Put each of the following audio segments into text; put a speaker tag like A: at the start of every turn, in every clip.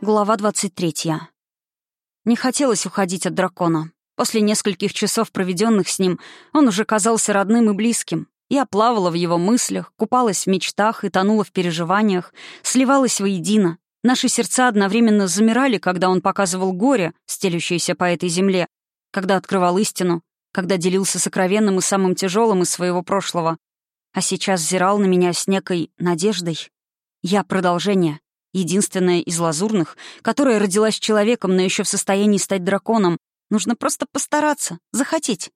A: Глава 23. Не хотелось уходить от дракона. После нескольких часов, проведенных с ним, он уже казался родным и близким. Я плавала в его мыслях, купалась в мечтах и тонула в переживаниях, сливалась воедино. Наши сердца одновременно замирали, когда он показывал горе, стелющееся по этой земле, когда открывал истину, когда делился сокровенным и самым тяжелым из своего прошлого. А сейчас взирал на меня с некой надеждой. Я продолжение, единственная из лазурных, которая родилась человеком, но еще в состоянии стать драконом. Нужно просто постараться, захотеть.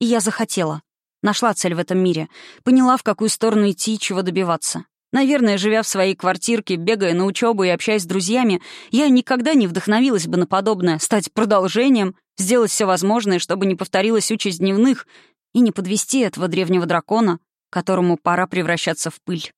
A: И я захотела. Нашла цель в этом мире. Поняла, в какую сторону идти и чего добиваться. Наверное, живя в своей квартирке, бегая на учебу и общаясь с друзьями, я никогда не вдохновилась бы на подобное, стать продолжением, сделать все возможное, чтобы не повторилась участь дневных и не подвести этого древнего дракона, которому пора превращаться в пыль.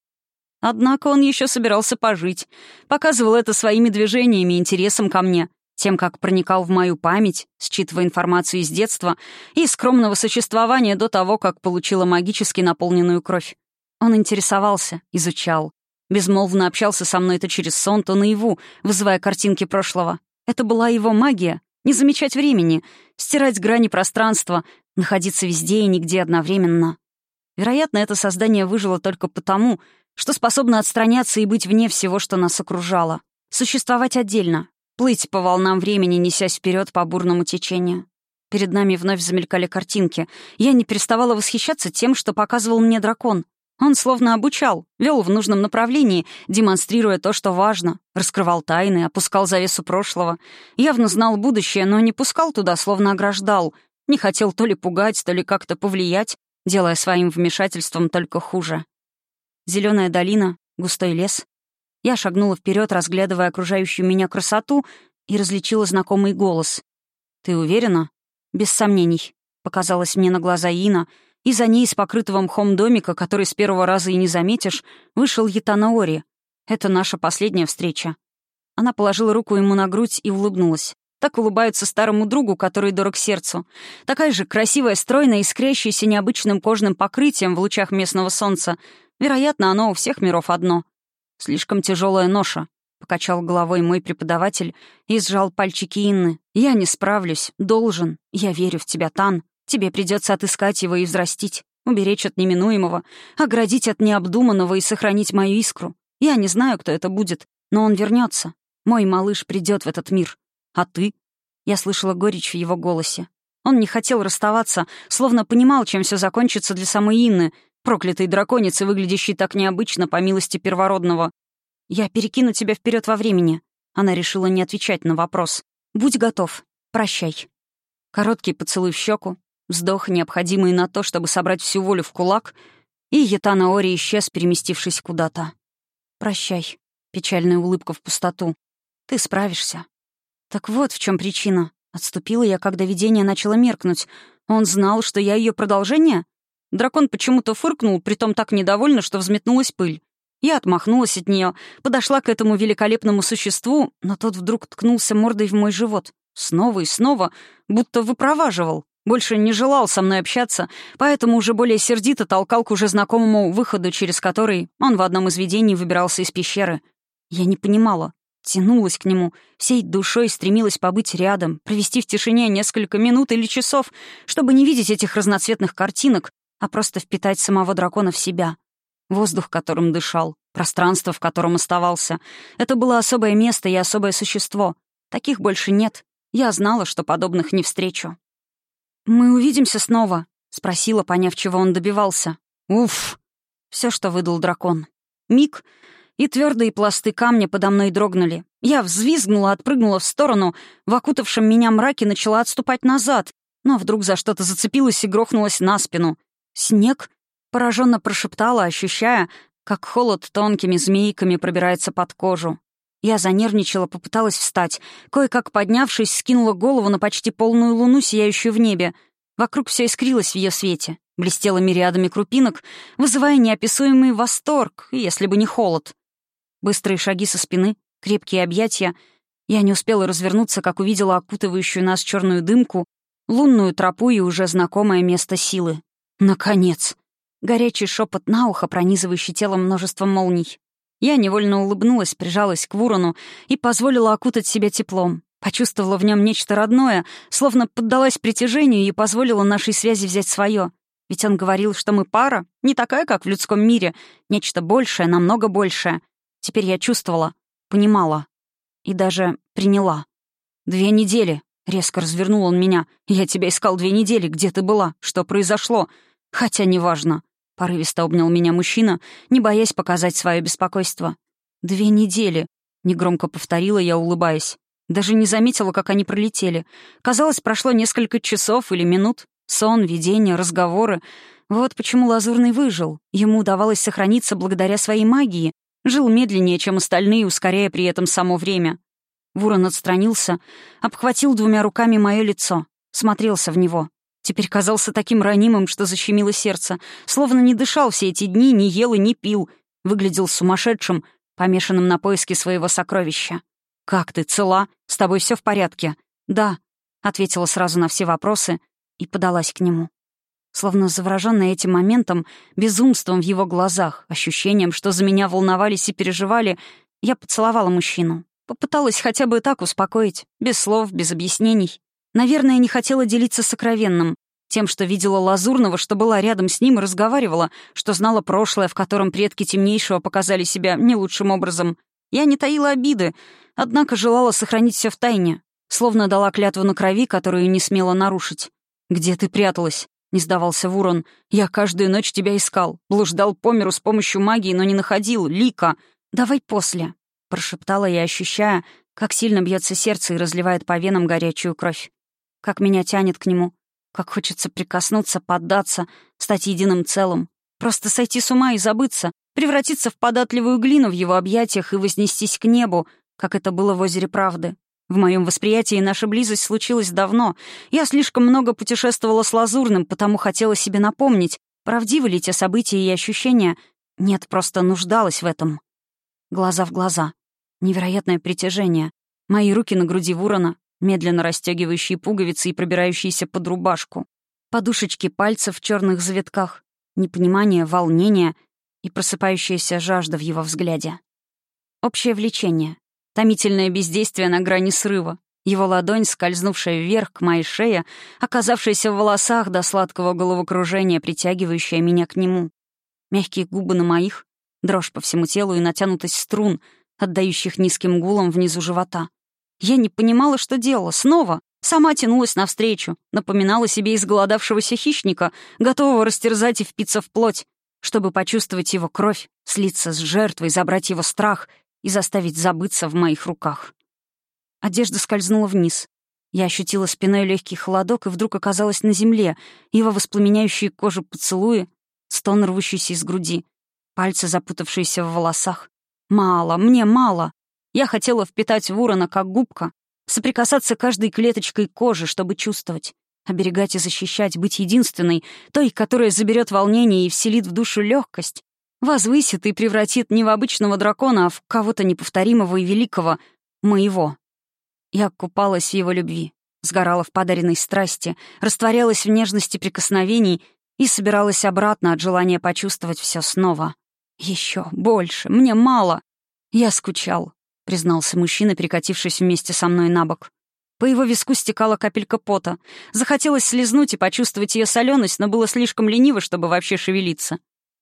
A: Однако он еще собирался пожить. Показывал это своими движениями и интересом ко мне, тем, как проникал в мою память, считывая информацию из детства и скромного существования до того, как получила магически наполненную кровь. Он интересовался, изучал. Безмолвно общался со мной то через сон, то наяву, вызывая картинки прошлого. Это была его магия. Не замечать времени, стирать грани пространства, находиться везде и нигде одновременно. Вероятно, это создание выжило только потому, что способна отстраняться и быть вне всего, что нас окружало. Существовать отдельно, плыть по волнам времени, несясь вперед по бурному течению. Перед нами вновь замелькали картинки. Я не переставала восхищаться тем, что показывал мне дракон. Он словно обучал, вел в нужном направлении, демонстрируя то, что важно, раскрывал тайны, опускал завесу прошлого. Явно знал будущее, но не пускал туда, словно ограждал. Не хотел то ли пугать, то ли как-то повлиять, делая своим вмешательством только хуже. Зеленая долина, густой лес. Я шагнула вперед, разглядывая окружающую меня красоту, и различила знакомый голос. «Ты уверена?» «Без сомнений», — показалось мне на глаза Ина, и за ней из покрытого мхом домика, который с первого раза и не заметишь, вышел Ятана Ори. «Это наша последняя встреча». Она положила руку ему на грудь и улыбнулась. Так улыбаются старому другу, который дорог сердцу. Такая же красивая, стройная, искрящаяся необычным кожным покрытием в лучах местного солнца, Вероятно, оно у всех миров одно. Слишком тяжелая ноша, — покачал головой мой преподаватель и сжал пальчики Инны. «Я не справлюсь. Должен. Я верю в тебя, Тан. Тебе придется отыскать его и взрастить, уберечь от неминуемого, оградить от необдуманного и сохранить мою искру. Я не знаю, кто это будет, но он вернется. Мой малыш придет в этот мир. А ты?» Я слышала горечь в его голосе. Он не хотел расставаться, словно понимал, чем все закончится для самой Инны, Проклятой драконицы, выглядящей так необычно по милости первородного. «Я перекину тебя вперед во времени». Она решила не отвечать на вопрос. «Будь готов. Прощай». Короткий поцелуй в щеку, вздох, необходимый на то, чтобы собрать всю волю в кулак, и Ятана Ори исчез, переместившись куда-то. «Прощай». Печальная улыбка в пустоту. «Ты справишься». Так вот в чем причина. Отступила я, когда видение начало меркнуть. Он знал, что я ее продолжение? Дракон почему-то фыркнул, притом так недовольно, что взметнулась пыль. Я отмахнулась от нее, подошла к этому великолепному существу, но тот вдруг ткнулся мордой в мой живот. Снова и снова, будто выпроваживал. Больше не желал со мной общаться, поэтому уже более сердито толкал к уже знакомому выходу, через который он в одном из видений выбирался из пещеры. Я не понимала. Тянулась к нему, всей душой стремилась побыть рядом, провести в тишине несколько минут или часов, чтобы не видеть этих разноцветных картинок, а просто впитать самого дракона в себя. Воздух, которым дышал, пространство, в котором оставался. Это было особое место и особое существо. Таких больше нет. Я знала, что подобных не встречу. «Мы увидимся снова?» — спросила, поняв, чего он добивался. «Уф!» — все, что выдал дракон. Миг, и твердые пласты камня подо мной дрогнули. Я взвизгнула, отпрыгнула в сторону, в окутавшем меня мраке начала отступать назад, но вдруг за что-то зацепилась и грохнулась на спину. «Снег?» — пораженно прошептала, ощущая, как холод тонкими змейками пробирается под кожу. Я занервничала, попыталась встать. Кое-как поднявшись, скинула голову на почти полную луну, сияющую в небе. Вокруг все искрилось в ее свете, блестело мириадами крупинок, вызывая неописуемый восторг, если бы не холод. Быстрые шаги со спины, крепкие объятия. Я не успела развернуться, как увидела окутывающую нас черную дымку, лунную тропу и уже знакомое место силы. Наконец! Горячий шепот на ухо, пронизывающий телом множество молний. Я невольно улыбнулась, прижалась к Вурону и позволила окутать себя теплом. Почувствовала в нем нечто родное, словно поддалась притяжению и позволила нашей связи взять свое. Ведь он говорил, что мы пара, не такая, как в людском мире, нечто большее, намного большее. Теперь я чувствовала, понимала и даже приняла. «Две недели», — резко развернул он меня. «Я тебя искал две недели. Где ты была? Что произошло?» «Хотя неважно». Порывисто обнял меня мужчина, не боясь показать свое беспокойство. «Две недели», — негромко повторила я, улыбаясь. Даже не заметила, как они пролетели. Казалось, прошло несколько часов или минут. Сон, видение, разговоры. Вот почему Лазурный выжил. Ему удавалось сохраниться благодаря своей магии. Жил медленнее, чем остальные, ускоряя при этом само время. Вурон отстранился, обхватил двумя руками мое лицо, смотрелся в него. Теперь казался таким ранимым, что защемило сердце. Словно не дышал все эти дни, не ел и не пил. Выглядел сумасшедшим, помешанным на поиске своего сокровища. «Как ты, цела? С тобой все в порядке?» «Да», — ответила сразу на все вопросы и подалась к нему. Словно заворожённая этим моментом, безумством в его глазах, ощущением, что за меня волновались и переживали, я поцеловала мужчину. Попыталась хотя бы так успокоить, без слов, без объяснений. Наверное, не хотела делиться сокровенным, тем, что видела Лазурного, что была рядом с ним и разговаривала, что знала прошлое, в котором предки темнейшего показали себя не лучшим образом. Я не таила обиды, однако желала сохранить все в тайне, словно дала клятву на крови, которую не смела нарушить. «Где ты пряталась?» — не сдавался Вурон. «Я каждую ночь тебя искал, блуждал по миру с помощью магии, но не находил. Лика! Давай после!» — прошептала я, ощущая, как сильно бьется сердце и разливает по венам горячую кровь. Как меня тянет к нему, как хочется прикоснуться, поддаться, стать единым целым. Просто сойти с ума и забыться, превратиться в податливую глину в его объятиях и вознестись к небу, как это было в озере Правды. В моем восприятии наша близость случилась давно. Я слишком много путешествовала с Лазурным, потому хотела себе напомнить, правдивы ли те события и ощущения. Нет, просто нуждалась в этом. Глаза в глаза. Невероятное притяжение. Мои руки на груди Вурона, медленно расстегивающие пуговицы и пробирающиеся под рубашку. Подушечки пальцев в черных завитках. Непонимание, волнение и просыпающаяся жажда в его взгляде. Общее влечение. Томительное бездействие на грани срыва. Его ладонь, скользнувшая вверх к моей шее, оказавшаяся в волосах до сладкого головокружения, притягивающая меня к нему. Мягкие губы на моих, дрожь по всему телу и натянутость струн, отдающих низким гулом внизу живота. Я не понимала, что делала. Снова. Сама тянулась навстречу, напоминала себе изголодавшегося хищника, готового растерзать и впиться в плоть, чтобы почувствовать его кровь, слиться с жертвой, забрать его страх — и заставить забыться в моих руках. Одежда скользнула вниз. Я ощутила спиной легкий холодок и вдруг оказалась на земле, его воспламеняющие кожу поцелуи, стон, рвущийся из груди, пальцы, запутавшиеся в волосах. Мало, мне мало. Я хотела впитать Вурона как губка, соприкасаться каждой клеточкой кожи, чтобы чувствовать, оберегать и защищать, быть единственной, той, которая заберет волнение и вселит в душу легкость, возвысит и превратит не в обычного дракона, а в кого-то неповторимого и великого, моего. Я купалась в его любви, сгорала в подаренной страсти, растворялась в нежности прикосновений и собиралась обратно от желания почувствовать все снова. Еще больше, мне мало. Я скучал, признался мужчина, перекатившись вместе со мной на бок. По его виску стекала капелька пота. Захотелось слезнуть и почувствовать ее соленость, но было слишком лениво, чтобы вообще шевелиться.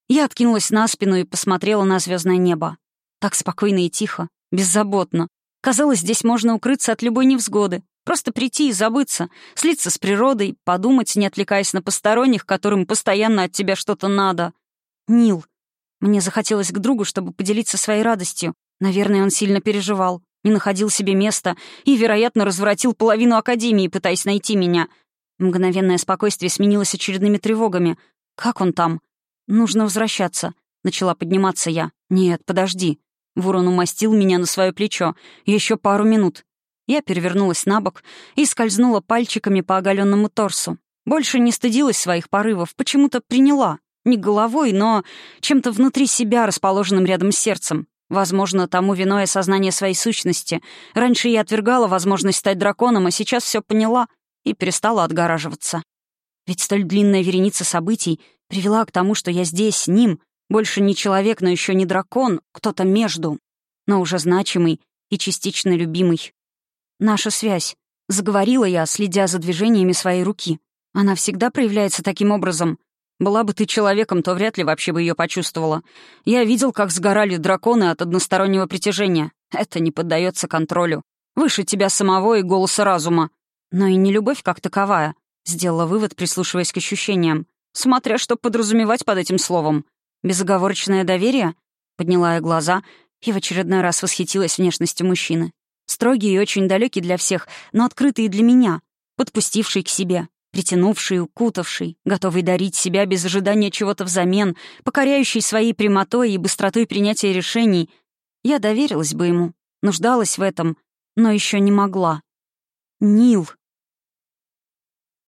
A: Я откинулась на спину и посмотрела на звездное небо. Так спокойно и тихо, беззаботно. Казалось, здесь можно укрыться от любой невзгоды. Просто прийти и забыться, слиться с природой, подумать, не отвлекаясь на посторонних, которым постоянно от тебя что-то надо. Нил. Мне захотелось к другу, чтобы поделиться своей радостью. Наверное, он сильно переживал, не находил себе места и, вероятно, развратил половину Академии, пытаясь найти меня. Мгновенное спокойствие сменилось очередными тревогами. Как он там? «Нужно возвращаться», — начала подниматься я. «Нет, подожди». Ворон умастил меня на свое плечо. Еще пару минут. Я перевернулась на бок и скользнула пальчиками по оголенному торсу. Больше не стыдилась своих порывов, почему-то приняла. Не головой, но чем-то внутри себя, расположенным рядом с сердцем. Возможно, тому виной осознание своей сущности. Раньше я отвергала возможность стать драконом, а сейчас все поняла и перестала отгораживаться. Ведь столь длинная вереница событий привела к тому, что я здесь, с ним, Больше не человек, но еще не дракон, кто-то между, но уже значимый и частично любимый. Наша связь. Заговорила я, следя за движениями своей руки. Она всегда проявляется таким образом. Была бы ты человеком, то вряд ли вообще бы ее почувствовала. Я видел, как сгорали драконы от одностороннего притяжения. Это не поддается контролю. Выше тебя самого и голоса разума. Но и не любовь как таковая. Сделала вывод, прислушиваясь к ощущениям. Смотря что подразумевать под этим словом. Безоговорочное доверие? Подняла я глаза и в очередной раз восхитилась внешностью мужчины. Строгий и очень далекий для всех, но открытый и для меня. Подпустивший к себе, притянувший, укутавший, готовый дарить себя без ожидания чего-то взамен, покоряющий своей прямотой и быстротой принятия решений. Я доверилась бы ему, нуждалась в этом, но еще не могла. Нил.